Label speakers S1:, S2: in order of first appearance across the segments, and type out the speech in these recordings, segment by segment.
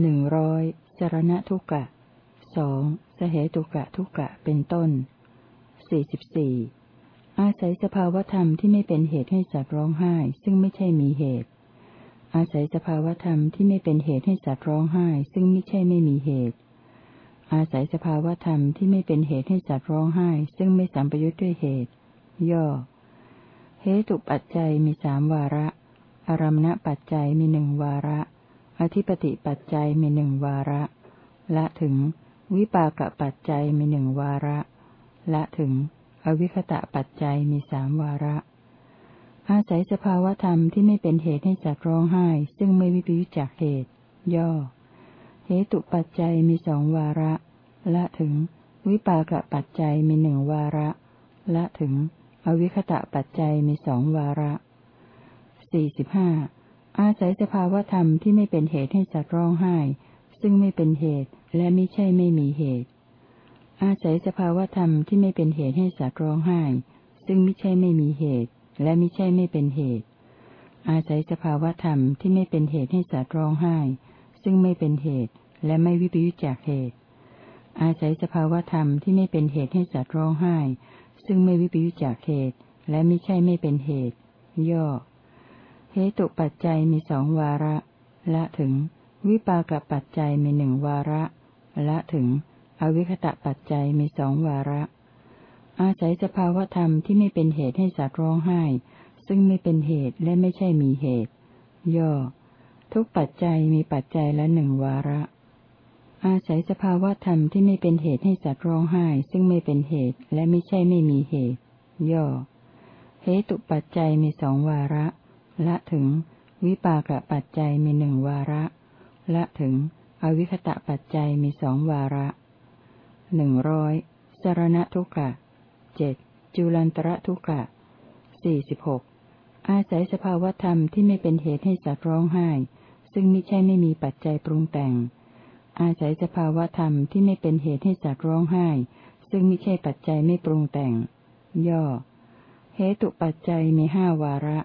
S1: หนึ่งร้อยสรณทุกะสองสเหตุกะทุกะเป็นต้นสี่สิบสี่อาศัยสภาวธรรมที่ไม่เป็นเหตุให้สัตว์ร้องไห้ ซึ่งไม่ใช่มีเหตุ อาศัยสภาวธรรมที่ไม่เป็นเหตุให้สัตว์ร้องไห้ ซึ่งไม่ใช่ไม่มีเหตุ อาศัยสภาวธรรมที่ไม่เป็นเหตุให้สัตว์ร้องไห้ ซึ่งไม่สัมปยุทธ์ด้วยเหตุ ย่อ เหตุปัจจัยมีสามวาระ อารมณปัจจัยมีหนึ่งวาระ อธิปติปัจจัยมีหนึ่งวาระ ละถึง วิปากปัจจัยมีหนึ่งวาระ ละถึง อวิคตะปัจจัยมีสามวาระ อาศัยสภาวธรรมที่ไม่เป็นเหตุให้สัตว์ร้องไห้ ซึ่งไม่วิปยุจจากเหตุ ย่อ เหตุปัจจัยมีสองวาระ ละถึง วิปากปัจจัยมีหนึ่งวาระ ละถึง อวิคตะปัจจัยมีสองวาระสี่สิบห้า อาศัยสภาวธรรมที่ไม่เป็นเหตุให้สัตว์ร้องไห้ ซึ่งไม่เป็นเหตุและไม่ใช่ไม่มีเหตุ อาศัยสภาวธรรมที่ไม่เป็นเหตุให้สัตว์ร้องไห้ ซึ่งไม่ใช่ไม่มีเหตุ และไม่ใช่ไม่เป็นเหตุ อาศัยสภาวธรรมที่ไม่เป็นเหตุให้สัตว์ร้องไห้ ซึ่งไม่เป็นเหตุและไม่วิปยุจจากเหตุ อาศัยสภาวธรรมที่ไม่เป็นเหตุให้สัตว์ร้องไห้ ซึ่งไม่วิปยุจจากเหตุ และไม่ใช่ไม่เป็นเหตุ ย่อ เหตุปัจจัยมีสองวาระ ละถึง วิปากปัจจัยมีหนึ่งวาระ ละถึง อวิคตะปัจจัยมีสองวาระ อาศัยสภาวธรรมที่ไม่เป็นเหตุให้สัตว์ร้องไห้ ซึ่งไม่เป็นเหตุและไม่ใช่มีเหตุ ย่อ ทุกปัจจัยมีปัจจัยละหนึ่งวาระ อาศัยสภาวธรรมที่ไม่เป็นเหตุให้สัตว์ร้องไห้ ซึ่งไม่เป็นเหตุและไม่ใช่ไม่มีเหตุ ย่อเหตุปัจจัยมีสองวาระ ละถึง วิปากปัจจัยมีหนึ่งวาระ ละถึง อวิคตะปัจจัยมีสองวาระหนึ่งร้อยสารณทุกะเจ็ดจุลันตระทุกะสี่สิบหกอาศัยสภาวธรรมที่ไม่เป็นเหตุให้สัตว์ร้องไห้ ซึ่งไม่ใช่ไม่มีปัจจัยปรุงแต่ง อาศัยสภาวธรรมที่ไม่เป็นเหตุให้สัตว์ร้องไห้ ซึ่งไม่ใช่ปัจจัยไม่ปรุงแต่ง ย่อ เหตุปัจจัยมีห้าวาระ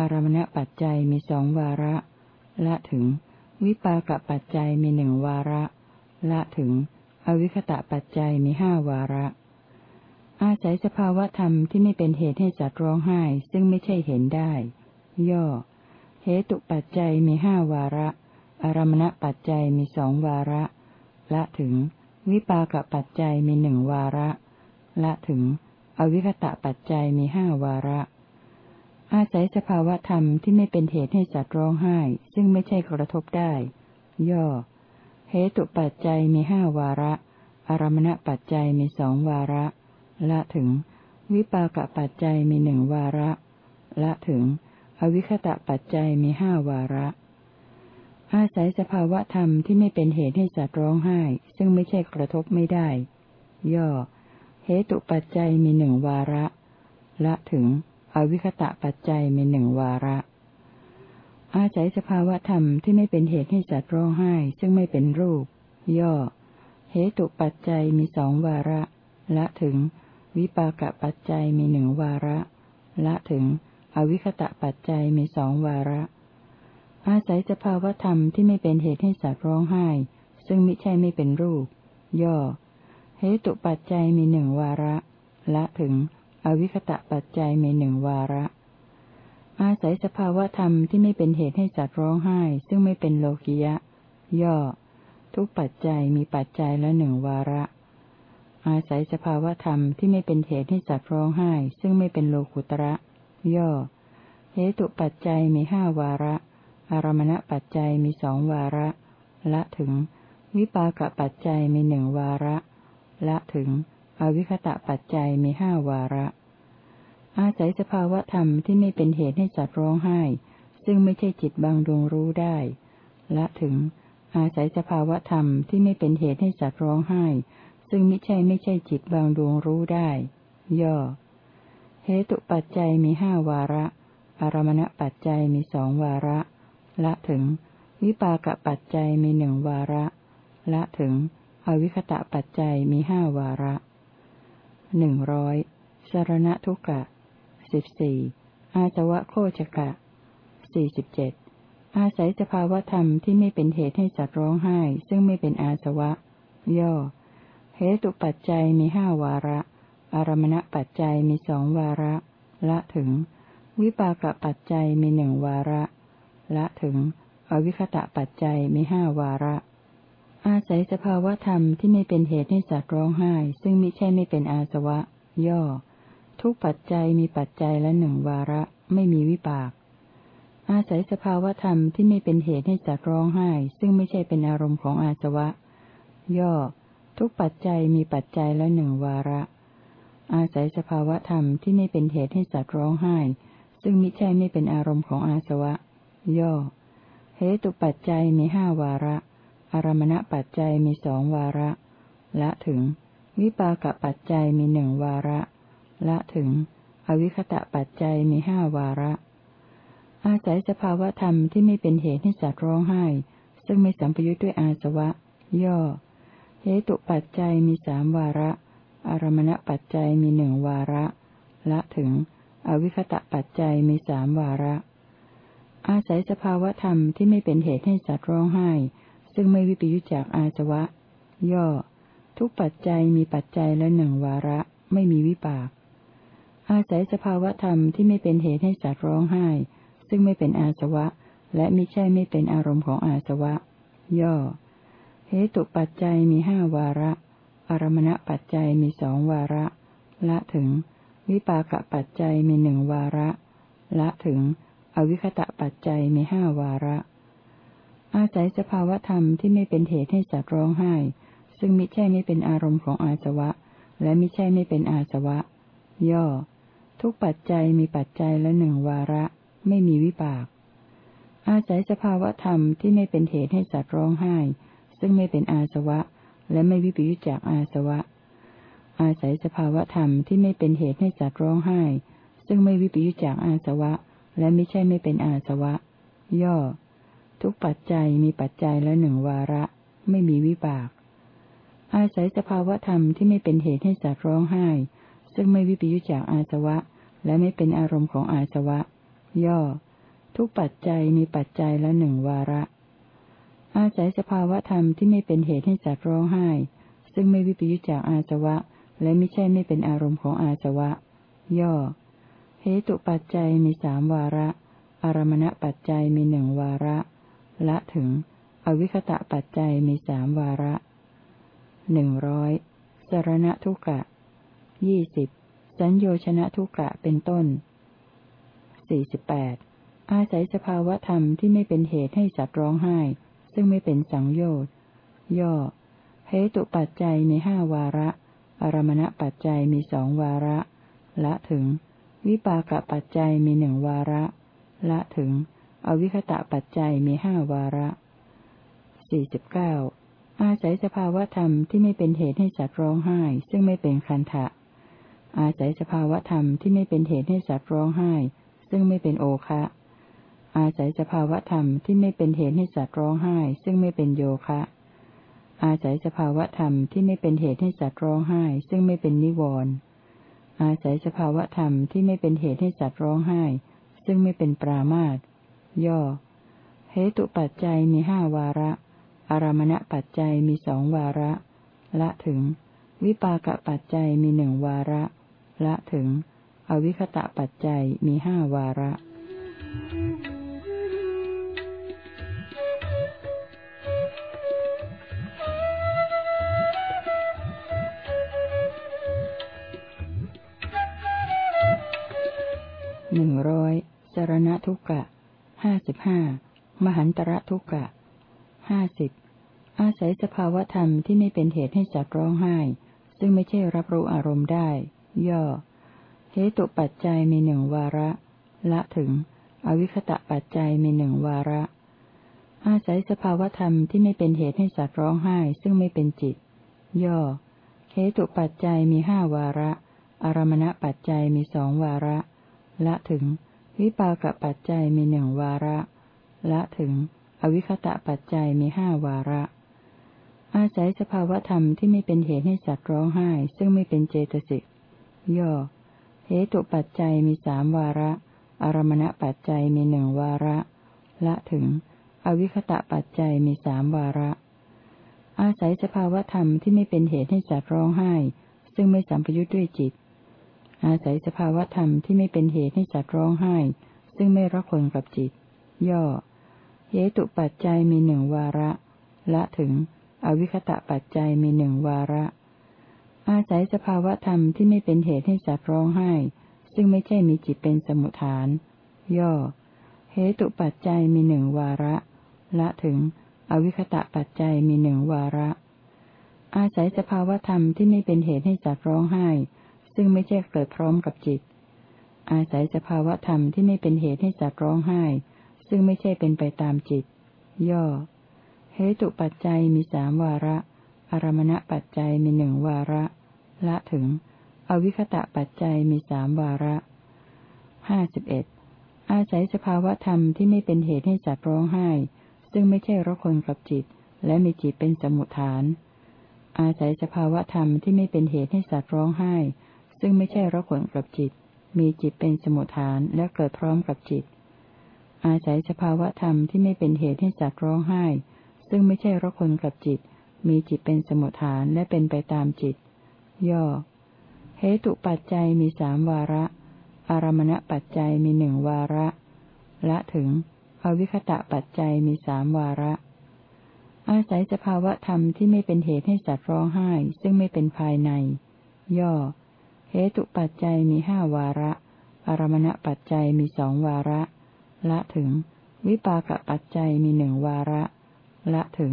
S1: อารมณปัจจัยมีสองวาระ ละถึง วิปากปัจจัยมีหนึ่งวาระ ละถึง อวิคตะปัจจัยมีห้าวาระ อาศัยสภาวธรรมที่ไม่เป็นเหตุให้สัตว์ร้องไห้ซึ่งไม่ใช่เห็นได้ ย่อ เหตุปัจจัยมีห้าวาระ อารมณปัจจัยมีสองวาระ ละถึง วิปากปัจจัยมีหนึ่งวาระ ละถึง อวิคตะปัจจัยมีห้าวาระ อาศัยสภาวธรรมที่ไม่เป็นเหตุให้สัตว์ร้องไห้ ซึ่งไม่ใช่กระทบได้ ย่อ เหตุปัจจัยมีห้าวาระ อารมณปัจจัยมีสองวาระ ละถึง วิปากปัจจัยมีหนึ่งวาระ ละถึง อวิคตะปัจจัยมีห้าวาระ อาศัยสภาวะธรรมที่ไม่เป็นเหตุให้สัตว์ร้องไห้ ซึ่งไม่ใช่กระทบไม่ได้ ย่อ เหตุปัจจัยมีหนึ่งวาระ ละถึง อวิคตะปัจจัยมีหนึ่งวาระ อาศัยสภาวะธรรมที่ไม่เป็นเหตุให้สัตว์ร้องไห้ ซึ่งไม่เป็นรูป ย่อ เหตุปัจจัยมีสองวาระ ละถึง วิปากปัจจัยมีหนึ่งวาระ ละถึง อวิคตะปัจจัยมีสองวาระ อาศัยสภาวธรรมที่ไม่เป็นเหตุให้สัตว์ร้องไห้ ซึ่งมิใช่ไม่เป็นรูป ย่อ เหตุปัจจัยมีหนึ่งวาระ ละถึง อวิคตะปัจจัยมีหนึ่งวาระ อาศัยสภาวธรรมที่ไม่เป็นเหตุให้สัตว์ร้องไห้ ซึ่งไม่เป็นโลกิยะ ย่อ ทุกปัจจัยมีปัจจัยละหนึ่งวาระ อาศัยสภาวธรรมที่ไม่เป็นเหตุให้สัตว์ร้องไห้ ซึ่งไม่เป็นโลกุตระ ย่อ เหตุปัจจัยมีห้าวาระ อารมณปัจจัยมีสองวาระ ละถึง วิปากปัจจัยมีหนึ่งวาระ ละถึง อวิคตะปัจจัยมีห้าวาระ อาศัยสภาวธรรมที่ไม่เป็นเหตุให้สัตว์ร้องไห้ ซึ่งไม่ใช่จิตบางดวงรู้ได้ และถึง อาศัยสภาวธรรมที่ไม่เป็นเหตุให้สัตว์ร้องไห้ ซึ่งไม่ใช่ไม่ใช่จิตบางดวงรู้ได้ ย่อ เหตุปัจจัยมีห้าวาระ อารมณปัจจัยมีสองวาระ ละถึง วิปากปัจจัยมีหนึ่งวาระ ละถึง อวิคตะปัจจัยมีห้าวาระ หนึ่งร้อยสารณทุกะสิบสี่อาสวะโคจกะสี่สิบเจ็ดอาศัยสภาวธรรมที่ไม่เป็นเหตุให้สัตว์ร้องไห้ ซึ่งไม่เป็นอาสวะ ย่อ เหตุปัจจัยมีห้าวาระ อารมณปัจจัยมีสองวาระ ละถึง วิปากปัจจัยมีหนึ่งวาระ ละถึง อวิคตะปัจจัยมีห้าวาระ อาศัยสภาวธรรมที่ไม่เป็นเหตุให้สัตว์ร้องไห้ ซึ่งมิใช่ไม่เป็นอาสวะ ย่อ ทุกปัจจัยมีปัจจัยละหนึ่งวาระ ไม่มีวิปาก อาศัยสภาวธรรมที่ไม่เป็นเหตุให้จัดร้องไห้ ซึ่งไม่ใช่เป็นอารมณ์ของอาสวะ ย่อ ทุกปัจจัยมีปัจจัยละหนึ่งวาระ อาศัยสภาวธรรมที่ไม่เป็นเหตุให้จัดร้องไห้ ซึ่งมิใช่ไม่เป็นอารมณ์ของอาสวะ ย่อเหตุปัจจัยมีห้าวาระ อารมณปัจจัยมีสองวาระ ละถึง วิปากปัจจัยมีหนึ่งวาระ ละถึง อวิคตะปัจจัยมีห้าวาระ อาศัยสภาวธรรมที่ไม่เป็นเหตุให้สัตว์ร้องไห้ ซึ่งไม่สัมปยุทธ์ด้วยอาสวะ ย่อ เหตุปัจจัยมีสามวาระ อารมณปัจจัยมีหนึ่งวาระ ละถึง อวิคตะปัจจัยมีสามวาระ อาศัยสภาวธรรมที่ไม่เป็นเหตุให้สัตว์ร้องไห้ ซึ่งไม่วิปยุจจากอาสวะ ย่อ ทุกปัจจัยมีปัจจัยละหนึ่งวาระ ไม่มีวิปาก อาศัยสภาวธรรมที่ไม่เป็นเหตุให้สัตว์ร้องไห้ ซึ่งไม่เป็นอาสวะ และมิใช่ไม่เป็นอารมณ์ของอาสวะ ย่อ เหตุปัจจัยมีห้าวาระ อารมณปัจจัยมีสองวาระ ละถึง วิปากปัจจัยมีหนึ่งวาระ ละถึง อวิคตะปัจจัยมีห้าวาระ อาศัยสภาวธรรมที่ไม่เป็นเหตุให้สัตว์ร้องไห้ ซึ่งมิใช่ไม่เป็นอารมณ์ของอาสวะ และมิใช่ไม่เป็นอาสวะ ย่อ ทุกปัจจัยมีปัจจัยละหนึ่งวาระ ไม่มีวิบาก อาศัยสภาวธรรมที่ไม่เป็นเหตุให้สัตว์ร้องไห้ ซึ่งไม่เป็นอาสวะ และไม่วิปยุจจากอาสวะ อาศัยสภาวธรรมที่ไม่เป็นเหตุให้สัตว์ร้องไห้ ซึ่งไม่วิปยุจจากอาสวะ และไม่ใช่ไม่เป็นอาสวะ ย่อ ทุกปัจจัยมีปัจจัยละหนึ่งวาระ ไม่มีวิบาก อาศัยสภาวธรรมที่ไม่เป็นเหตุให้สัตว์ร้องไห้ ซึ่งไม่วิปยุจจากอาสวะ และไม่เป็นอารมณ์ของอาสวะ ย่อ ทุกปัจจัยมีปัจจัยละหนึ่งวาระ อาศัยสภาวธรรมที่ไม่เป็นเหตุให้สัตว์ร้องไห้ ซึ่งไม่วิปยุจจากอาสวะ และไม่ใช่ไม่เป็นอารมณ์ของอาสวะ ย่อ เหตุปัจจัยมีสามวาระ อารมณปัจจัยมีหนึ่งวาระ ละถึง อวิคตะปัจจัยมีสามวาระหนึ่งร้อยสารณทุกะยี่สิบสัญโยชนะทุกะเป็นต้นสี่สิบแปดอาศัยสภาวธรรมที่ไม่เป็นเหตุให้สัตว์ร้องไห้ ซึ่งไม่เป็นสังโยชน์ย่อเหตุปัจจัยมีห้าวาระ อารมณปัจจัยมีสองวาระ ละถึง วิปากปัจจัยมีหนึ่งวาระ ละถึง อวิคตะปัจจัยมีห้าวาระสี่สิบเก้าอาศัยสภาวธรรมที่ไม่เป็นเหตุให้สัตว์ร้องไห้ ซึ่งไม่เป็นคันทะ อาศัยสภาวธรรมที่ไม่เป็นเหตุให้สัตว์ร้องไห้ ซึ่งไม่เป็นโอคะ อาศัยสภาวธรรมที่ไม่เป็นเหตุให้สัตว์ร้องไห้ ซึ่งไม่เป็นโยคะ อาศัยสภาวธรรมที่ไม่เป็นเหตุให้สัตว์ร้องไห้ ซึ่งไม่เป็นนิวรณ์อาศัยสภาวธรรมที่ไม่เป็นเหตุให้สัตว์ร้องไห้ ซึ่งไม่เป็นปรามาตย ย่อ เหตุปัจจัยมีห้าวาระ อารมณปัจจัยมีสองวาระ ละถึง วิปากปัจจัยมีหนึ่งวาระ ละถึง อวิคตะปัจจัยมีห้าวาระหนึ่งร้อยสารณทุกกะ ห้าสิบห้ามหันตระทุกะห้าสิบอาศัยสภาวธรรมที่ไม่เป็นเหตุให้จัดร้องไห้ ซึ่งไม่ใช่รับรู้อารมณ์ได้ ย่อ เหตุปัจจัยมีหนึ่งวาระ ละถึง อวิคตะปัจจัยมีหนึ่งวาระ อาศัยสภาวธรรมที่ไม่เป็นเหตุให้สัตว์ร้องไห้ ซึ่งไม่เป็นจิต ย่อเหตุปัจจัยมีห้าวาระ อารมณปัจจัยมีสองวาระ ละถึง วิปากปัจจัยมีหนึ่งวาระ ละถึง อวิคตะปัจจัยมีห้าวาระ อาศัยสภาวธรรมที่ไม่เป็นเหตุให้สัตว์ร้องไห้ ซึ่งไม่เป็นเจตสิก ย่อ เหตุปัจจัยมีสามวาระ อารมณปัจจัยมีหนึ่งวาระ ละถึง อวิคตะปัจจัยมีสามวาระ อาศัยสภาวธรรมที่ไม่เป็นเหตุให้สัตว์ร้องไห้ ซึ่งไม่สัมปยุทธ์ด้วยจิต อาศัยสภาวธรรมที่ไม่เป็นเหตุให้สัตว์ร้องไห้ ซึ่งไม่รักคนกับจิต ย่อ เหตุปัจจัยมีหนึ่งวาระ ละถึง อวิคตะปัจจัยมีหนึ่งวาระ อาศัยสภาวธรรมที่ไม่เป็นเหตุให้สัตว์ร้องไห้ ซึ่งไม่ใช่มีจิตเป็นสมุทฐาน ย่อ เหตุปัจจัยมีหนึ่งวาระ ละถึง อวิคตะปัจจัยมีหนึ่งวาระ อาศัยสภาวธรรมที่ไม่เป็นเหตุให้สัตว์ร้องไห้ ซึ่งไม่ใช่เกิดพร้อมกับจิต อาศัยสภาวะธรรมที่ไม่เป็นเหตุให้สัตว์ร้องไห้ ซึ่งไม่ใช่เป็นไปตามจิต ย่อ เหตุปัจจัยมีสามวาระ อารมณปัจจัยมีหนึ่งวาระ ละถึง อวิคตะปัจจัยมีสามวาระ ห้าสิบเอ็ด อาศัยสภาวะธรรมที่ไม่เป็นเหตุให้สัตว์ร้องไห้ ซึ่งไม่ใช่รักคนกับจิต และมีจิตเป็นสมุทฐาน อาศัยสภาวะธรรมที่ไม่เป็นเหตุให้สัตว์ร้องไห้ ซึ่งไม่ใช่รักคนกับจิต มีจิตเป็นสมุทฐานและเกิดพร้อมกับจิต อาศัยสภาวธรรมที่ไม่เป็นเหตุให้สัตว์ร้องไห้ ซึ่งไม่ใช่รักคนกับจิต มีจิตเป็นสมุทฐานและเป็นไปตามจิต ย่อ เหตุปัจจัยมีสามวาระ อารมณปัจจัยมีหนึ่งวาระ ละถึง อวิคตะปัจจัยมีสามวาระอาศัยสภาวธรรมที่ไม่เป็นเหตุให้สัตว์ร้องไห้ ซึ่งไม่เป็นภายใน ย่อ เหตุปัจจัยมีห้าวาระ อารมณปัจจัยมีสองวาระ ละถึง วิปากปัจจัยมีหนึ่งวาระ ละถึง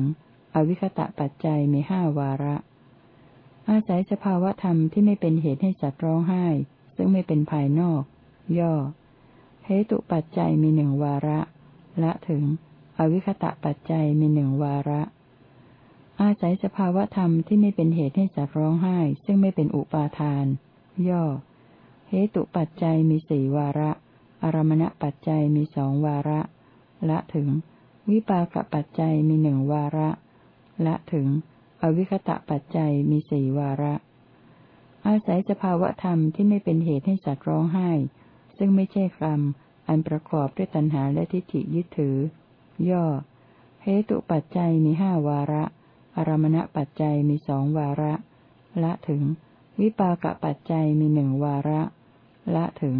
S1: อวิคตะปัจจัยมีห้าวาระ อาศัยสภาวธรรมที่ไม่เป็นเหตุให้สัตว์ร้องไห้ ซึ่งไม่เป็นภายนอก ย่อ เหตุปัจจัยมีหนึ่งวาระ ละถึง อวิคตะปัจจัยมีหนึ่งวาระอาศัยสภาวธรรมที่ไม่เป็นเหตุให้สัตว์ร้องไห้ ซึ่งไม่เป็นอุปาทาน ย่อ เหตุปัจจัยมีสี่วาระ อารมณปัจจัยมีสองวาระ ละถึง วิปากปัจจัยมีหนึ่งวาระ ละถึง อวิคตะปัจจัยมีสี่วาระ อาศัยสภาวธรรมที่ไม่เป็นเหตุให้สัตว์ร้องไห้ ซึ่งไม่ใช่กรรมอันประกอบด้วยตัณหาและทิฏฐิยึดถือ ย่อ เหตุปัจจัยมีห้าวาระ อารมณปัจจัยมีสองวาระ ละถึง วิปากปัจจัยมีหนึ่งวาระ ละถึง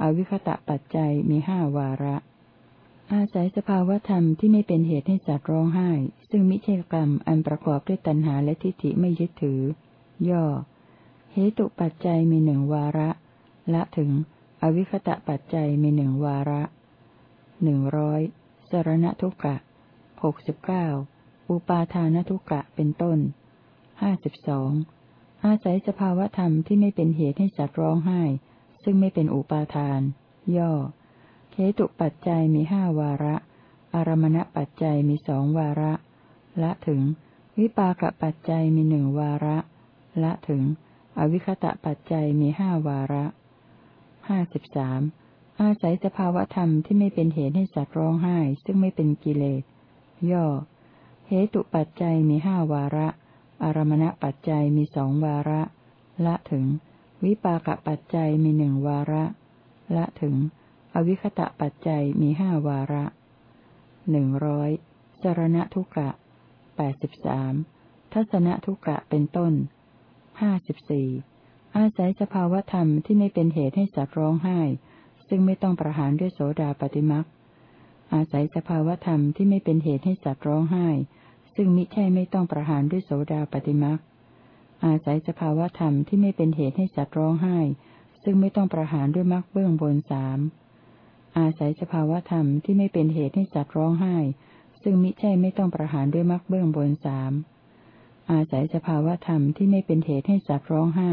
S1: อวิคตะปัจจัยมีห้าวาระ อาศัยสภาวธรรมที่ไม่เป็นเหตุให้สัตว์ร้องไห้ ซึ่งมิใช่กรรมอันประกอบด้วยตัณหาและทิฏฐิไม่ยึดถือ ย่อ เหตุปัจจัยมีหนึ่งวาระ ละถึง อวิคตะปัจจัยมีหนึ่งวาระหนึ่งร้อยสรณทุกะหกสิบเก้าอุปาทานทุกะเป็นต้นห้าสิบสอง อาศัยสภาวธรรมที่ไม่เป็นเหตุให้สัตว์ร้องไห้ ซึ่งไม่เป็นอุปาทาน ย่อเคตุปัจจัยมีห้าวาระ อารมณปัจจัยมีสองวาระ ละถึง วิปากปัจจัยมีหนึ่งวาระ ละถึง อวิคตะปัจจัยมีห้าวาระห้าสิบสามอาศัยสภาวธรรมที่ไม่เป็นเหตุให้สัตว์ร้องไห้ ซึ่งไม่เป็นกิเลส ย่อ เหตุปัจจัยมีห้าวาระ อารมณปัจจัยมีสองวาระ ละถึง วิปากปัจจัยมีหนึ่งวาระ ละถึง อวิคตะปัจจัยมีห้าวาระหนึ่งร้อยสรณทุกะแปดสิบสามทัศนทุกะเป็นต้นห้าสิบสี่อาศัยสภาวธรรมที่ไม่เป็นเหตุให้สัตว์ร้องไห้ ซึ่งไม่ต้องประหารด้วยโสดาปฏิมักอาศัยสภาวธรรมที่ไม่เป็นเหตุให้สัตว์ร้องไห้ ซึ่งมิใช่ไม่ต้องประหารด้วยโสดาปฏิมักอาศัยสภาวธรรมที่ไม่เป็นเหตุให้สัตว์ร้องไห้ ซึ่งไม่ต้องประหารด้วยมรรคเบื้องบนสามอาศัยสภาวธรรมที่ไม่เป็นเหตุให้สัตว์ร้องไห้ ซึ่งมิใช่ไม่ต้องประหารด้วยมรรคเบื้องบนสามอาศัยสภาวธรรมที่ไม่เป็นเหตุให้สัตว์ร้องไห้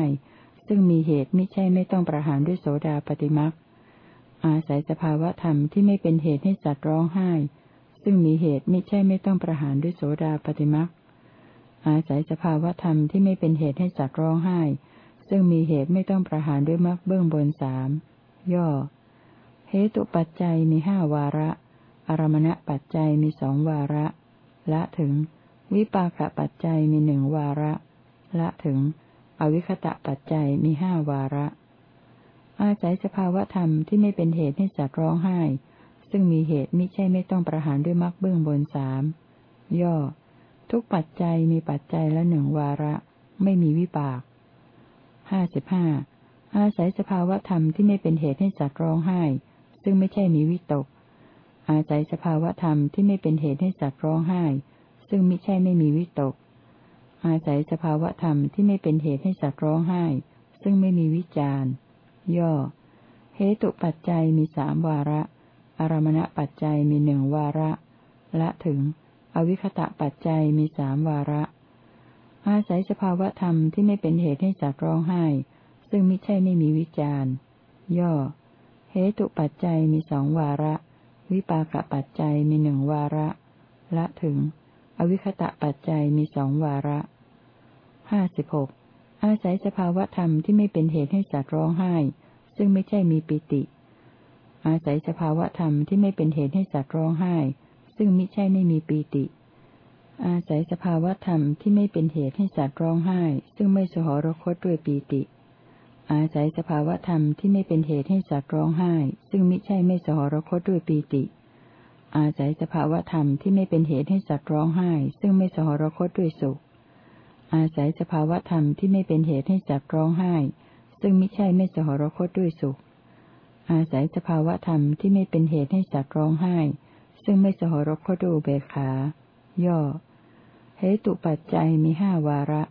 S1: ซึ่งมีเหตุมิใช่ไม่ต้องประหารด้วยโสดาปฏิมรรคอาศัยสภาวธรรมที่ไม่เป็นเหตุให้สัตว์ร้องไห้ ซึ่งมีเหตุไมิใช่ไม่ต้องประหารด้วยโสดาปฏิมรรคอาศัยสภาวธรรมที่ไม่เป็นเหตุให้สัตว์ร้องไห้ ซึ่งมีเหตุไม่ต้องประหารด้วยมรรคเบื้องบนสามย่อ เหตุปัจจัยมีห้าวาระ อารมณปัจจัยมีสองวาระ ละถึง วิปากปัจจัยมีหนึ่งวาระ ละถึง อวิคตะปัจจัยมีห้าวาระ อาศัยสภาวธรรมที่ไม่เป็นเหตุให้สัตว์ร้องไห้ ซึ่งมีเหตุมิใช่ไม่ต้องประหารด้วยมรรคเบื้องบนสามย่อ ทุกปัจจัยมีปัจจัยละหนึ่งวาระ ไม่มีวิบากห้าสิบห้าอาศัยสภาวธรรมที่ไม่เป็นเหตุให้สัตว์ร้องไห้ ซึ่งไม่ใช่มีวิตก อาศัยสภาวธรรมที่ไม่เป็นเหตุให้สัตว์ร้องไห้ ซึ่งไม่ใช่ไม่มีวิตก อาศัยสภาวธรรมที่ไม่เป็นเหตุให้สัตว์ร้องไห้ ซึ่งไม่มีวิจารย่อ เหตุปัจจัยมีสามวาระ อารมณปัจจัยมีหนึ่งวาระ ละถึง อวิคตะปัจจัยมีสามวาระ อาศัยสภาวธรรมที่ไม่เป็นเหตุให้สัตว์ร้องไห้ ซึ่งไม่ใช่ไม่มีวิจารณ์ ย่อ เหตุปัจจัยมีสองวาระ วิปากปัจจัยมีหนึ่งวาระ ละถึง อวิคตะปัจจัยมีสองวาระห้าสิบหกอาศัยสภาวธรรมที่ไม่เป็นเหตุให้สัตว์ร้องไห้ ซึ่งไม่ใช่มีปิติ อาศัยสภาวธรรมที่ไม่เป็นเหตุให้สัตว์ร้องไห้ ซึ่งม่ใช่ไม่มีปีติ อาศัยสภาวธรรมที่ไม่เป็นเหตุให้สัตว์ร้องไห้ ซึ่งไม่สหรคตด้วยปีติ อาศัยสภาวธรรมที่ไม่เป็นเหตุให้สัตว์ร้องไห้ ซึ่งมิใช่ไม่สหรคตด้วยปีติ อาศัยสภาวธรรมที่ไม่เป็นเหตุให้สัตว์ร้องไห้ ซึ่งไม่สหรคตด้วยสุข อาศัยสภาวธรรมที่ไม่เป็นเหตุให้สัตว์ร้องไห้ ซึ่งมิใช่ไม่สหรคตด้วยสุข อาศัยสภาวธรรมที่ไม่เป็นเหตุให้สัตว์ร้องไห้ ซึ่งไม่สหรคตด้วยเบขา ย่อ เหตุปัจจัยมีห้าวาระ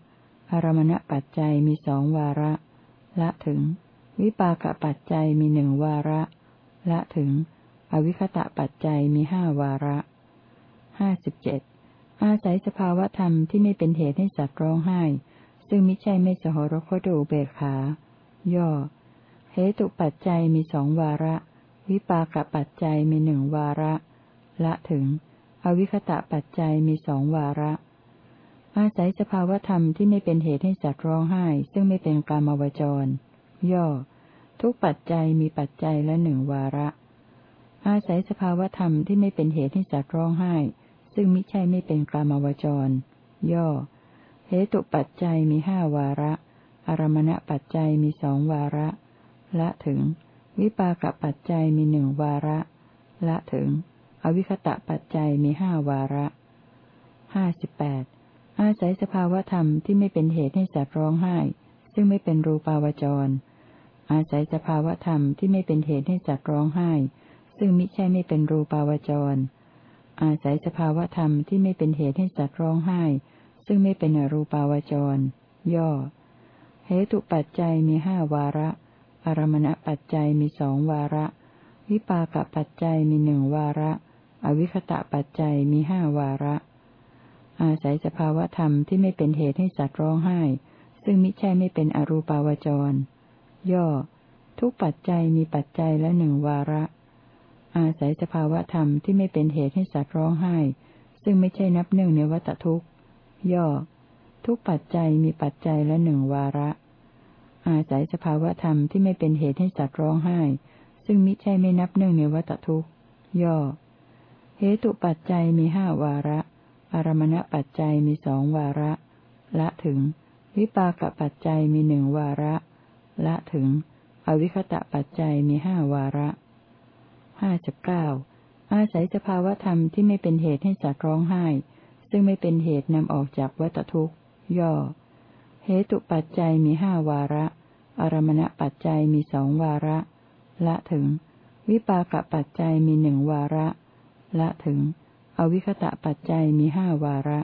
S1: อารมณปัจจัยมีสองวาระ ละถึง วิปากปัจจัยมีหนึ่งวาระ ละถึง อวิคตะปัจจัยมีห้าวาระห้าสิบเจ็ดอาศัยสภาวธรรมที่ไม่เป็นเหตุให้สัตว์ร้องไห้ ซึ่งมิใช่ไม่สหรคตอุเบขา ย่อ เหตุปัจจัยมีสองวาระ วิปากปัจจัยมีหนึ่งวาระ ละถึง อวิคตะปัจจัยมีสองวาระ อาศัยสภาวธรรมที่ไม่เป็นเหตุให้สัตว์ร้องไห้ ซึ่งไม่เป็นกามวจร ย่อ ทุกปัจจัยมีปัจจัยละหนึ่งวาระ อาศัยสภาวธรรมที่ไม่เป็นเหตุให้สัตว์ร้องไห้ ซึ่งมิใช่ไม่เป็นกามวจร ย่อ เหตุปัจจัยมีห้าวาระ อารมณปัจจัยมีสองวาระ ละถึง วิปากปัจจัยมีหนึ่งวาระ ละถึง อวิคตะปัจจัยมีห้าวาระห้าสิบแปดอาศัยสภาวธรรมที่ไม่เป็นเหตุให้สัตว์ร้องไห้ ซึ่งไม่เป็นรูปาวจร อาศัยสภาวธรรมที่ไม่เป็นเหตุให้สัตว์ร้องไห้ ซึ่งมิใช่ไม่เป็นรูปาวจร อาศัยสภาวธรรมที่ไม่เป็นเหตุให้สัตว์ร้องไห้ ซึ่งไม่เป็นอรูปาวจร ย่อ เหตุปัจจัยมีห้าวาระ อารมณปัจจัยมีสองวาระ วิปากปัจจัยมีหนึ่งวาระ อวิคตะปัจจัยมีห้าวาระ อาศัยสภาวธรรมที่ไม่เป็นเหตุให้สัตว์ร้องไห้ ซึ่งมิใช่ไม่เป็นอรูปาวจร ย่อ ทุกปัจจัยมีปัจจัยละหนึ่งวาระ อาศัยสภาวธรรมที่ไม่เป็นเหตุให้สัตว์ร้องไห้ ซึ่งไม่ใช่นับหนึ่งในวัตทุกย่อ ทุกปัจจัยมีปัจจัยละหนึ่งวาระ อาศัยสภาวธรรมที่ไม่เป็นเหตุให้สัตว์ร้องไห้ ซึ่งมิใช่ไม่นับหนึ่งในวัตทุกย่อ เหตุปัจจัยมีห้าวาระ อารมณปัจจัยมีสองวาระ ละถึง วิปากปัจจัยมีหนึ่งวาระ ละถึง อวิคตะปัจจัยมีห้าวาระห้าสิบเก้าอาศัยสภาวธรรมที่ไม่เป็นเหตุให้สัตว์ร้องไห้ ซึ่งไม่เป็นเหตุนำออกจากวัตทุกย่อ เหตุปัจจัยมีห้าวาระ อารมณปัจจัยมีสองวาระ ละถึง วิปากปัจจัยมีหนึ่งวาระ ละถึง อวิคตะปัจจัยมีห้าวาระ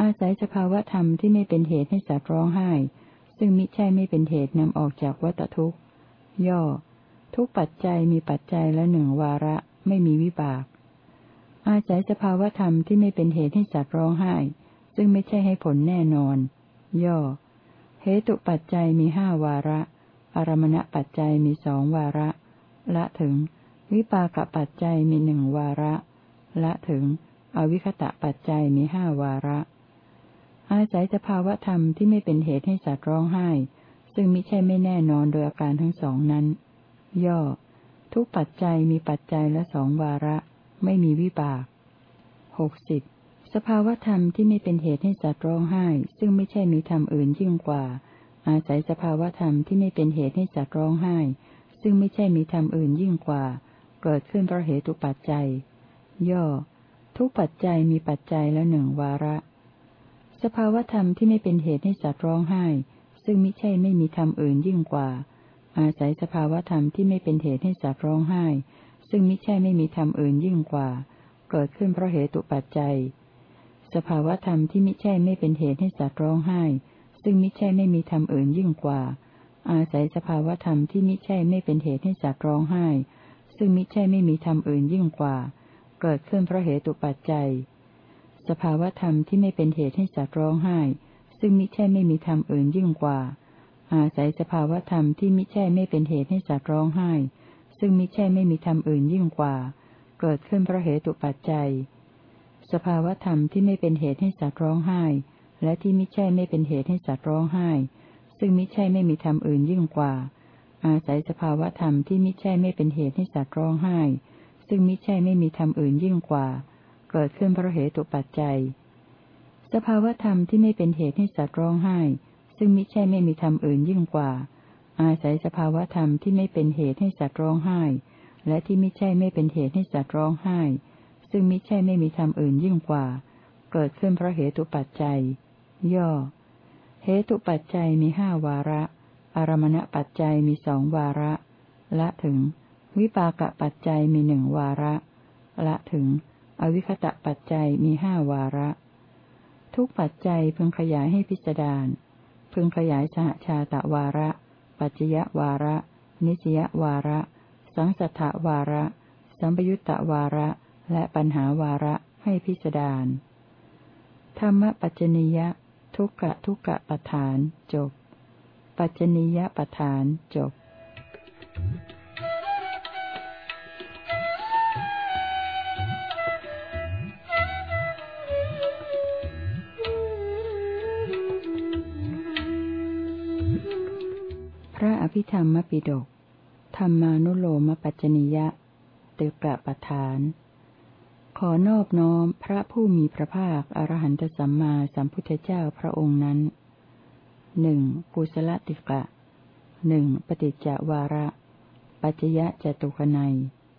S1: อาศัยสภาวธรรมที่ไม่เป็นเหตุให้สัตว์ร้องไห้ ซึ่งมิใช่ไม่เป็นเหตุนำออกจากวัตทุกข์ ย่อ ทุกปัจจัยมีปัจจัยละหนึ่งวาระ ไม่มีวิบาก อาศัยสภาวธรรมที่ไม่เป็นเหตุให้สัตว์ร้องไห้ ซึ่งไม่ใช่ให้ผลแน่นอน ย่อ เหตุปัจจัยมีห้าวาระ อารมณปัจจัยมีสองวาระ ละถึง วิปากปัจจัยมีหนึ่งวาระ ละถึง อวิคตะปัจจัยมีห้าวาระ อาศัยสภาวธรรมที่ไม่เป็นเหตุให้สัตว์ร้องไห้ ซึ่งมิใช่ไม่แน่นอนโดยอาการทั้งสองนั้น ย่อ ทุกปัจจัยมีปัจจัยละสองวาระ ไม่มีวิบากหกสิบ สภาวธรรมที่ไม่เป็นเหตุให้สัตว์ร้องไห้ ซึ่งไม่ใช่มีธรรมอื่นยิ่งกว่า อาศัยสภาวธรรมที่ไม่เป็นเหตุให้สัตว์ร้องไห้ ซึ่งไม่ใช่มีธรรมอื่นยิ่งกว่า เกิดขึ้นเพราะเหตุปัจจัย ย่อ ทุกปัจจัยมีปัจจัยละหนึ่งวาระ สภาวธรรมที่ไม่เป็นเหตุให้สัตว์ร้องไห้ ซึ่งไมิใช่ไม่มีธรรมอื่นยิ่งกว่า อาศัยสภาวธรรมที่ไม่เป็นเหตุให้สัตว์ร้องไห้ ซึ่งไมิใช่ไม่มีธรรมอื่นยิ่งกว่า เกิดขึ้นเพราะเหตุปัจจัย สภาวธรรมที่มิใช่ไม่เป็นเหตุให้สัตว์ร้องไห้ ซึ่งมิใช่ไม่มีธรรมอื่นยิ่งกว่า อาศัยสภาวธรรมที่มิใช่ไม่เป็นเหตุให้สัตว์ร้องไห้ ซึ่งมิใช่ไม่มีธรรมอื่นยิ่งกว่า เกิดขึ้นเพราะเหตุปัจจัย สภาวธรรมที่ไม่เป็นเหตุให้สัตว์ร้องไห้ ซึ่งมิใช่ไม่มีธรรมอื่นยิ่งกว่า อาศัยสภาวธรรมที่มิใช่ไม่เป็นเหตุให้สัตว์ร้องไห้ ซึ่งมิใช่ไม่มีธรรมอื่นยิ่งกว่า เกิดขึ้นเพราะเหตุปัจจัย สภาวธรรมที่ไม่เป็นเหตุให้สัตว์ร้องไห้ และที่มิใช่ไม่เป็นเหตุให้สัตว์ร้องไห้ ซึ่งมิใช่ไม่มีธรรมอื่นยิ่งกว่า อาศัยสภาวธรรมที่มิใช่ไม่เป็นเหตุให้สัตว์ร้องไห้ ซึ่งมิใช่ไม่มีธรรมอื่นยิ่งกว่า เกิดขึ้นเพราะเหตุปัจจัย สภาวธรรมที่ไม่เป็นเหตุให้สัตว์ร้องไห้ ซึ่งมิใช่ไม่มีธรรมอื่นยิ่งกว่า อาศัยสภาวธรรมที่ไม่เป็นเหตุให้สัตว์ร้องไห้ และที่มิใช่ไม่เป็นเหตุให้สัตว์ร้องไห้ ซึ่งมิใช่ไม่มีธรรมอื่นยิ่งกว่า เกิดขึ้นเพราะเหตุปัจจัย ย่อ เหตุปัจจัยมีห้าวาระ อารมณปัจจัยมีสองวาระ ละถึง วิปากปัจจัยมีหนึ่งวาระ ละถึง อวิคตะปัจจัยมีห้าวาระ ทุกปัจจัยพึงขยายให้พิสดารณาพึงขยายสหชาตะวาระ ปัจจยวาระ นิสยวาระ สังสัทธวาระ สัมปยุตตวาระ และปัญหาวาระให้พิสดารธรรมปัจจนิยทุกกะทุกกะปฐานจบ ปัจจนิยประธานจบพระอภิธรรมปิฎกธรรมานุโลมปัจจนิยะตึกะประธาน ขอนอบน้อมพระผู้มีพระภาคอรหันตสัมมาสัมพุทธเจ้าพระองค์นั้นหนึ่งกุศลติกะหนึ่งปฏิจจวาระ ปัจจยะจตุคนัย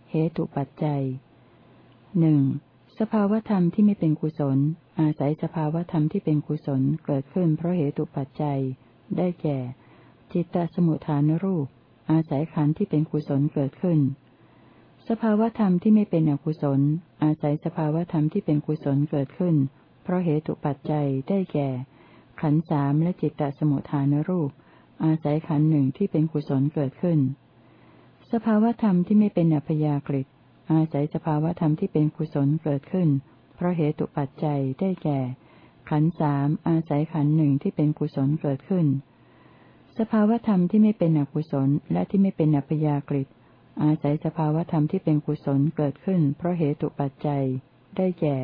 S1: เหตุปัจจัยหนึ่งสภาวธรรมที่ไม่เป็นกุศล อาศัยสภาวธรรมที่เป็นกุศลเกิดขึ้นเพราะเหตุปัจจัย ได้แก่ จิตตสมุทฐานรูป อาศัยขันธ์ที่เป็นกุศลเกิดขึ้น สภาวธรรมที่ไม่เป็นอกุศล อาศัยสภาวธรรมที่เป็นกุศลเกิดขึ้น เพราะเหตุปัจจัยได้แก่ ขันสามและจิตตสมุทฐานรูป อาศัยขันหนึ่งที่เป็นกุศลเกิดขึ้น สภาวธรรมที่ไม่เป็นอัพยากฤิอาศัยสภาวธรรมที่เป็นกุศลเกิดขึ้น เพราะเหตุปัจจัยได้แก่ ขันสามอาศัยขันหนึ่งที่เป็นกุศลเกิดขึ้น สภาวธรรมที่ไม่เป็นอกุศลและที่ไม่เป็นอัพยากฤิ อาศัยสภาวธรรมที่เป็นกุศลเกิดขึ้น เพราะเหตุปัจจัย ได้แก่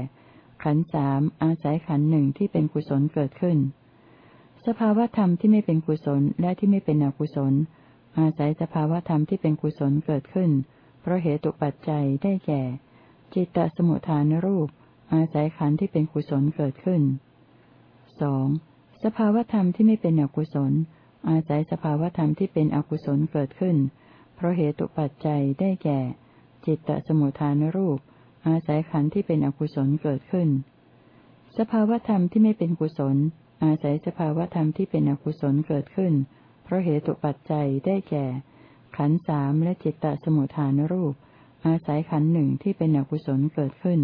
S1: ขันสามอาศัยขันหนึ่งที่เป็นกุศลเกิดขึ้น สภาวธรรมที่ไม่เป็นกุศลและที่ไม่เป็นอกุศล อาศัยสภาวธรรมที่เป็นกุศลเกิดขึ้น เพราะเหตุปัจจัยได้แก่ จิตตสมุทฐานรูป อาศัยขันที่เป็นกุศลเกิดขึ้นสองสภาวธรรมที่ไม่เป็นอกุศล อาศัยสภาวธรรมที่เป็นอกุศลเกิดขึ้น ราะเหตุปัจจัยได้แก่ จิตตสมุทฐานรูป อาศัยขันธ์ที่เป็นอกุศลเกิดขึ้น สภาวธรรมที่ไม่เป็นกุศล อาศัยสภาวธรรมที่เป็นอกุศลเกิดขึ้น เพราะเหตุปัจจัยได้แก่ ขันสามและจิตตสมุทฐานรูป อาศัยขันหนึ่งที่เป็นอกุศลเกิดขึ้น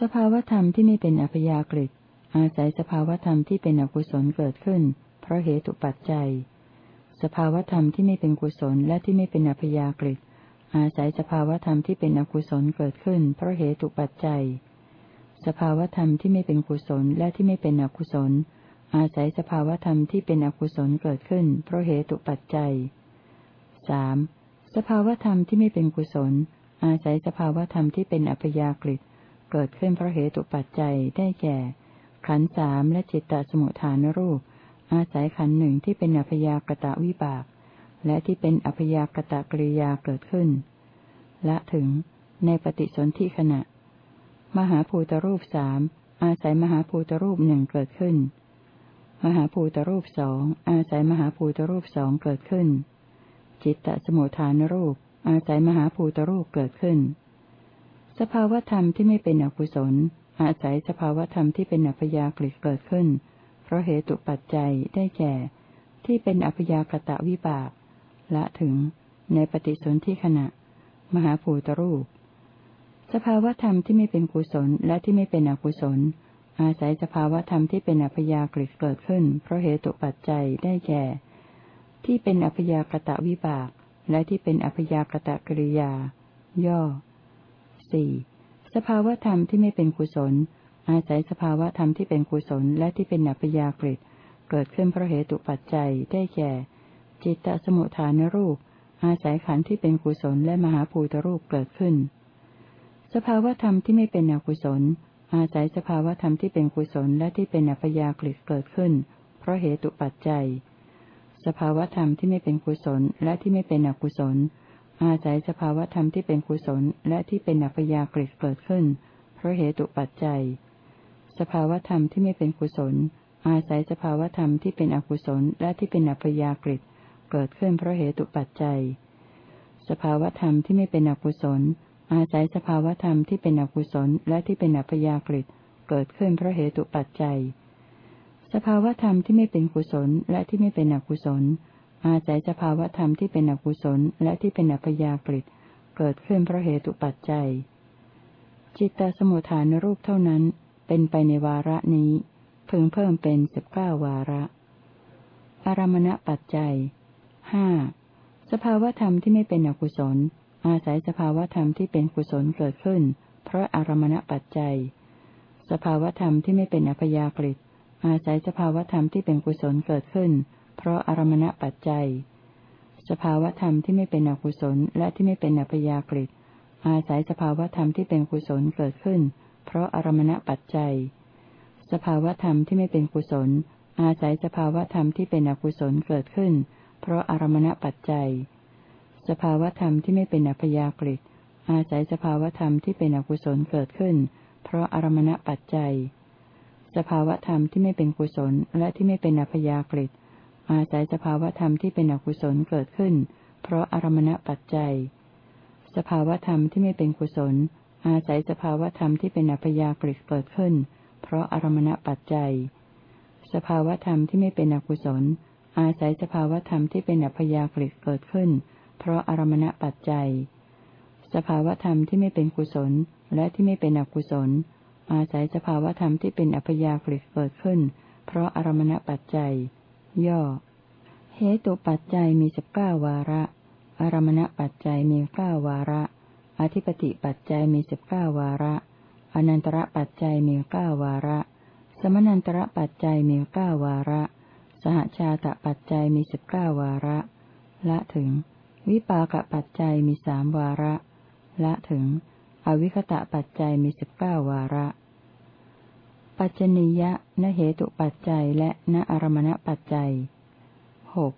S1: สภาวธรรมที่ไม่เป็นอัพยากฤิอาศัยสภาวธรรมที่เป็นอกุศลเกิดขึ้น เพราะเหตุปัจจัย สภาวธรรมที่ไม่เป็นกุศลและที่ไม่เป็นอัพยากฤิอาศัยสภาวธรรมที่เป็นอกุศลเกิดขึ้นเพราะเหตุปัจจัย สภาวธรรมที่ไม่เป็นกุศลและที่ไม่เป็นอกุศล อาศัยสภาวธรรมที่เป็นอกุศลเกิดขึ้นเพราะเหตุปัจจัยสสภาวธรรมที่ไม่เป็นกุศล อาศัยสภาวธรรมที่เป็นอัพยากฤิเกิดขึ้นเพราะเหตุปัจจัยได้แก่ ขันสามและจิตตสมุทฐานรูป อาศัยขันหนึ่งที่เป็นอัพยากตะวิบาก และที่เป็นอัพยากตะกริยาเกิดขึ้นและถึง ในปฏิสนธิขณะ มหาภูตรูปสามอาศัยมหาภูตรูปหนึ่งเกิดขึ้น มหาภูตรูปสองอาศัยมหาภูตรูปสองเกิดขึ้น จิตตสมุทฐานรูป อาศัยมหาภูตรูปเกิดขึ้น สภาวธรรมที่ไม่เป็นอกุศลอาศัยสภาวธรรมที่เป็นอัพยากฤิเกิดขึ้น เพราะเหตุปัจจัยได้แก่ ที่เป็นอัพยากตะวิบากละถึงในปฏิสนธิขณะ มหาภูตรูป สภาวธรรมที่ไม่เป็นกุศลและที่ไม่เป็นอกุศล อาศัยสภาวธรรมที่เป็นอัพยากฤิเกิดขึ้น เพราะเหตุปัจจัยได้แก่ ที่เป็นอัพยากตะวิบาก และที่เป็นอัพยากตะกริยา ย่อสี่สภาวธรรมที่ไม่เป็นกุศล อาศัยสภาวะธรรมที่เป็นกุศลและที่เป็นอัพยากฤิเกิดขึ้นเพราะเหตุปัจจัยได้แก่ จิตตสมุทฐานรูป อาศัยขันธ์ที่เป็นกุศลและมหาภูตรูปเกิดขึ้น สภาวะธรรมที่ไม่เป็นอกุศล อาศัยสภาวะธรรมที่เป็นกุศลและที่เป็นอัพยากฤิเกิดขึ้น เพราะเหตุปัจจัย สภาวะธรรมที่ไม่เป็นกุศลและที่ไม่เป็นอกุศล อาศัยสภาวะธรรมที่เป็นกุศลและที่เป็นอัพยากฤิเกิดขึ้น เพราะเหตุปัจจัย สภาวธรรมที่ไม่เป็นกุศล อาศัยสภาวธรรมที่เป็นอกุศลและที่เป็นอัพยากฤิเกิดขึ้นเพราะเหตุปัจจัย สภาวธรรมที่ไม่เป็นอกุศล อาศัยสภาวธรรมที่เป็นอกุศลและที่เป็นอัพยากฤิเกิดขึ้นเพราะเหตุปัจจัย สภาวธรรมที่ไม่เป็นกุศลและที่ไม่เป็นอกุศล อาศัยสภาวธรรมที่เป็นอกุศลและที่เป็นอัพยากฤิเกิดขึ้นเพราะเหตุปัจจัย จิตตสมุทฐานรูปเท่านั้น เป็นไปในวาระนี้พึงเพิ่มเป็นสิบเก้าวาระ อารมณปัจจัยห้าสภาวธรรมที่ไม่เป็นอกุศล อาศัยสภาวธรรมที่เป็นกุศลเกิดขึ้น เพราะอารมณปัจจัย สภาวธรรมที่ไม่เป็นอัพยากฤิอาศัยสภาวธรรมที่เป็นกุศลเกิดขึ้น เพราะอารมณปัจจัย สภาวธรรมที่ไม่เป็นอกุศลและที่ไม่เป็นอัพยากฤิอาศัยสภาวธรรมที่เป็นกุศลเกิดขึ้น เพราะอารมณปัจจัย สภาวธรรมที่ไม่เป็นกุศล อาศัยสภาวธรรมที่เป็นอกุศลเกิดขึ้น เพราะอารมณปัจจัย สภาวธรรมที่ไม่เป็นอัพยากฤิอาศัยสภาวธรรมที่เป็นอกุศลเกิดขึ้น เพราะอารมณปัจจัย สภาวธรรมที่ไม่เป็นกุศลและที่ไม่เป็นอัพยากฤิอาศัยสภาวธรรมที่เป็นอกุศลเกิดขึ้น เพราะอารมณปัจจัย สภาวธรรมที่ไม่เป็นกุศล อาศัยสภาวธรรมที่เป็นอัพยากฤิเกิดขึ้น เพราะอารมณปัจจัย สภาวธรรมที่ไม่เป็นอกุศล อาศัยสภาวธรรมที่เป็นอัพยากฤิเกิดขึ้น เพราะอารมณปัจจัย สภาวธรรมที่ไม่เป็นกุศลและที่ไม่เป็นอกุศล อาศัยสภาวธรรมที่เป็นอัพยากฤิเกิดขึ้น เพราะอารมณปัจจัย ย่อ เหตุปัจจัยมีสิบเก้าวาระ อารมณปัจจัยมีเก้าวาระ อธิปติปัจจัยมีสิบเก้าวาระ อนันตระปัจจัยมีเก้าวาระ สมนันตระปัจจัยมีเก้าวาระ สหชาตปัจจัยมีสิบเก้าวาระ ละถึง วิปากปัจจัยมีสามวาระ ละถึง อวิคตะปัจจัยมีสิบเก้าวาระ ปัจจนิยะนเหตุปัจจัยและนอารมณปัจจัยหก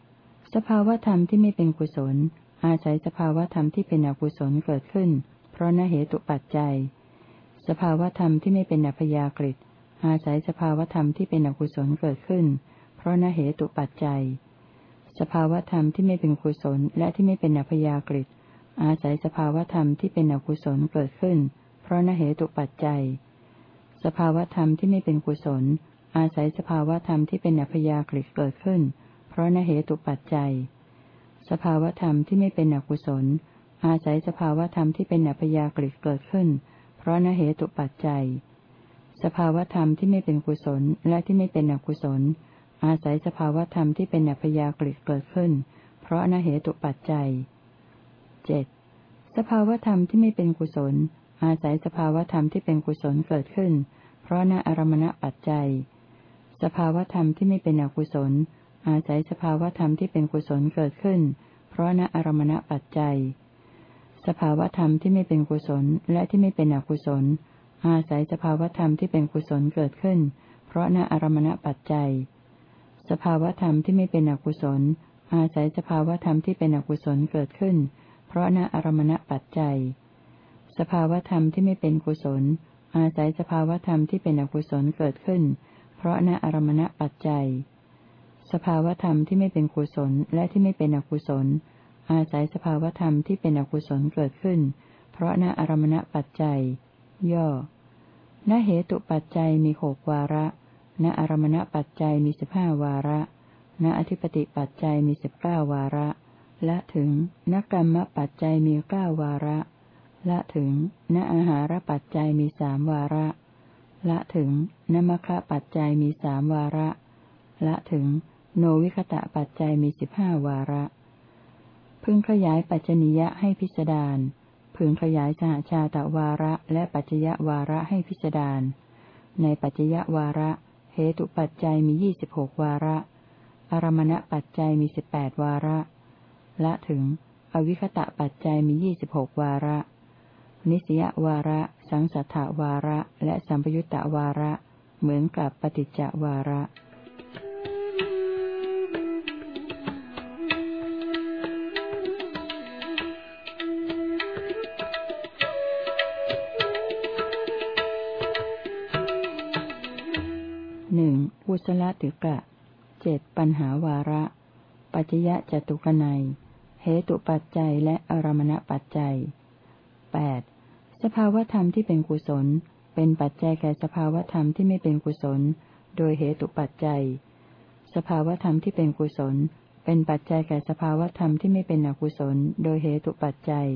S1: สภาวธรรมที่ไม่เป็นกุศล อาศัยสภาวธรรมที่เป็นอกุศลเกิดขึ้น เพราะนเหตุปัจจัย สภาวธรรมที่ไม่เป็นอัพยากฤิอาศัยสภาวธรรมที่เป็นอกุศลเกิดขึ้น เพราะนเหตุปัจจัย สภาวธรรมที่ไม่เป็นกุศลและที่ไม่เป็นอัพยากฤิอาศัยสภาวธรรมที่เป็นอกุศลเกิดขึ้น เพราะนเหตุปัจจัย สภาวธรรมที่ไม่เป็นกุศล อาศัยสภาวธรรมที่เป็นอัพยากฤิเกิดขึ้น เพราะนเหตุปัจจัย สภาวธรรมที่ไม่เป็นอกุศล อาศัยสภาวธรรมที่เป็นอัพยากฤิเกิดขึ้น เพราะนเหตุปัจจัย สภาวธรรมที่ไม่เป็นกุศลและที่ไม่เป็นอกุศล อาศัยสภาวธรรมที่เป็นอัพยากฤิเกิดขึ้น เพราะนเหตุปัจจัยเจ็ดสภาวธรรมที่ไม่เป็นกุศล อาศัยสภาวธรรมที่เป็นกุศลเกิดขึ้น เพราะนอารมณปัจจัย สภาวธรรมที่ไม่เป็นอกุศล อาศัยสภาวธรรมที่เป็นกุศลเกิดขึ้น เพราะนอารมณปัจจัย สภาวธรรมที่ไม่เป็นกุศลและที่ไม่เป็นอกุศล อาศัยสภาวธรรมที่เป็นกุศลเกิดขึ้น เพราะนอารมณปัจจัย สภาวธรรมที่ไม่เป็นอกุศล อาศัยสภาวธรรมที่เป็นอกุศลเกิดขึ้น เพราะณอารมณปัจจัย สภาวธรรมที่ไม่เป็นกุศล อาศัยสภาวธรรมที่เป็นอกุศลเกิดขึ้น เพราะณอารมณปัจจัย สภาวธรรมที่ไม่เป็นกุศลและที่ไม่เป็นอกุศล อาศัยสภาวธรรมที่เป็นอกุศลเกิดขึ้น เพราะณอารมณปัจจัย ย่อณเหตุปัจจัยมีหกวาระ ณอารมณปัจจัยมีสิบห้าวาระ ณอธิปติปัจจัยมีสิบเก้าวาระ และถึงณกรรมปัจจัยมีเก้าวาระ ละถึงณอาหารปัจจัยมีสามวาระ ละถึงนมคะปัจจัยมีสามวาระ ละถึง โนวิคตะปัจจัยมีสิบห้าวาระ พึงขยายปัจจนิยะให้พิสดารพึงขยายสหชาตวาระและปัจจยวาระให้พิสดารในปัจจยวาระเหตุปัจจัยมียี่สิบหกวาระ อารมณปัจจัยมีสิบแปดวาระ ละถึง อวิคตะปัจจัยมียี่สิบหกวาระ นิสยวาระ สังสัทธวาระ และสัมปยุตตวาระ เหมือนกับปฏิจจวาระ ติกะเจ็ดปัญหาวาระ ปัจจยะจตุกนัยเหตุปัจจัยและอารมณปัจจัยแปดสภาวธรรมที่เป็นกุศล เป็นปัจจัยแก่สภาวธรรมที่ไม่เป็นกุศล โดยเหตุปัจจัย สภาวธรรมที่เป็นกุศล เป็นปัจจัยแก่สภาวธรรมที่ไม่เป็นอกุศล โดยเหตุปัจจัย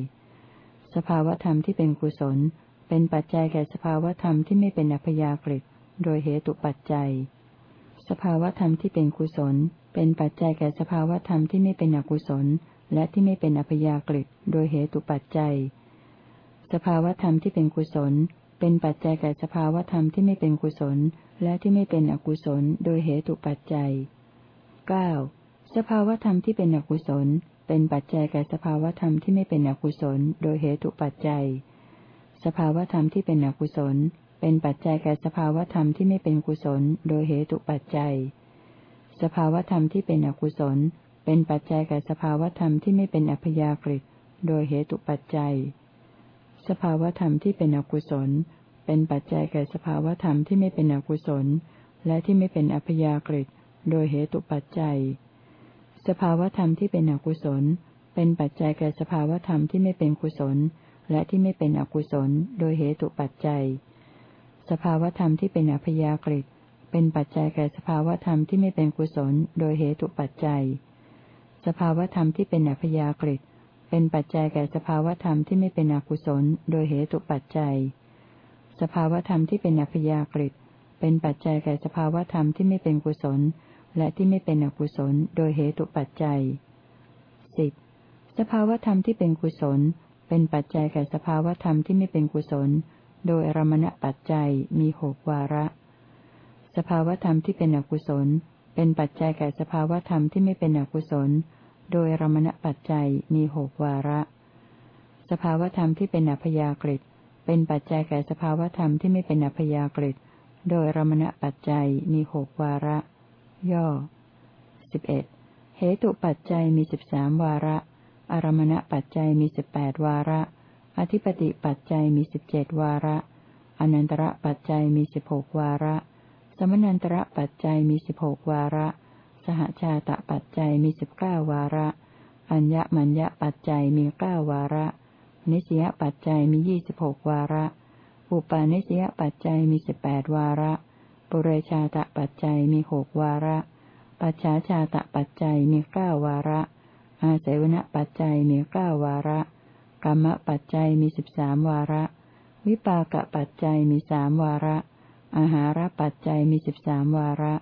S1: สภาวธรรมที่เป็นกุศล เป็นปัจจัยแก่สภาวธรรมที่ไม่เป็นอัพยากฤิโดยเหตุปัจจัย สภาวธรรมที่เป็นกุศล เป็นปัจจัยแก่สภาวธรรมที่ไม่เป็นอกุศล และที่ไม่เป็นอัพยากฤิโดยเหตุปัจจัย สภาวธรรมที่เป็นกุศล เป็นปัจจัยแก่สภาวธรรมที่ไม่เป็นกุศล และที่ไม่เป็นอกุศล โดยเหตุปัจจัย 9. สภาวธรรมที่เป็นอกุศล เป็นปัจจัยแก่สภาวธรรมที่ไม่เป็นอกุศล โดยเหตุปัจจัย สภาวธรรมที่เป็นอกุศล เป็นปัจจัยแก่สภาวธรรมที่ไม่เป็นกุศล โดยเหตุปัจจัย สภาวธรรมที่เป็นอกุศล เป็นปัจจัยแก่สภาวธรรมที่ไม่เป็นอัพยากฤิโดยเหตุปัจจัย สภาวธรรมที่เป็นอกุศล เป็นปัจจัยแก่สภาวธรรมที่ไม่เป็นอกุศล และที่ไม่เป็นอัพยากฤิโดยเหตุปัจจัย สภาวธรรมที่เป็นอกุศล เป็นปัจจัยแก่สภาวธรรมที่ไม่เป็นกุศล และที่ไม่เป็นอกุศล โดยเหตุปัจจัย สภาวธรรมที่เป็นอัพยากฤิเป็นปัจจัยแก่สภาวธรรมที่ไม่เป็นกุศล โดยเหตุปัจจัย สภาวธรรมที่เป็นอัพยากฤิเป็นปัจจัยแก่สภาวธรรมที่ไม่เป็นอกุศล โดยเหตุปัจจัย สภาวธรรมที่เป็นอัพยากฤิเป็นปัจจัยแก่สภาวธรรมที่ไม่เป็นกุศล และที่ไม่เป็นอกุศล โดยเหตุปัจจัยสิบสภาวธรรมที่เป็นกุศล เป็นปัจจัยแก่สภาวธรรมที่ไม่เป็นกุศล โดยอรมณปัจจัยมีหกวาระ สภาวธรรมที่เป็นอกุศล เป็นปัจจัยแก่สภาวธรรมที่ไม่เป็นอกุศล โดยรมณปัจจัยมีหกวาระ สภาวธรรมที่เป็นอัพยากฤิเป็นปัจจัยแก่สภาวธรรมที่ไม่เป็นอัพยากฤิโดยรมณปัจจัยมีหกวาระ ย่อสิบเอ็ดเหตุปัจจัยมีสิบสามวาระ อารมณปัจจัยมีสิบแปดวาระ อธิปติปัจจัยมีสิบเจ็ดวาระ อนันตระปัจจัยมีสิบหกวาระ สมนันตระปัจจัยมีสิบหกวาระ สหชาตปัจจัยมีสิบเก้าวาระ อัญญมัญญปัจจัยมีเก้าวาระ นิสยปัจจัยมียี่สิบหกวาระ อุปาณิสยปัจจัยมีสิบแปดวาระ ปุเรชาตปัจจัยมีหกวาระ ปัจฉาชาตปัจจัยมีเก้าวาระ อาศัยวณปัจจัยมีเก้าวาระ กรรมปัจจัยมีสิบสามวาระ วิปากปัจจัยมีสามวาระ อาหารปัจจัยมีสิบสามวาระ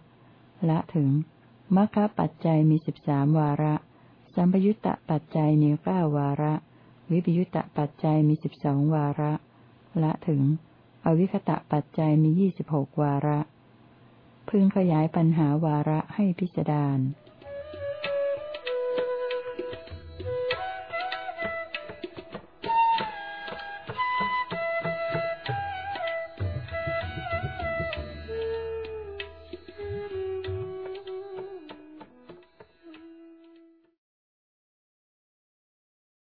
S1: ละถึงมรรคปัจจัยมีสิบสามวาระ สัมปยุตตปัจจัยมีเก้าวาระ วิปยุตตปัจจัยมีสิบสองวาระ ละถึง อวิคตะปัจจัยมียี่สิบหกวาระ พึงขยายปัญหาวาระให้พิจารณา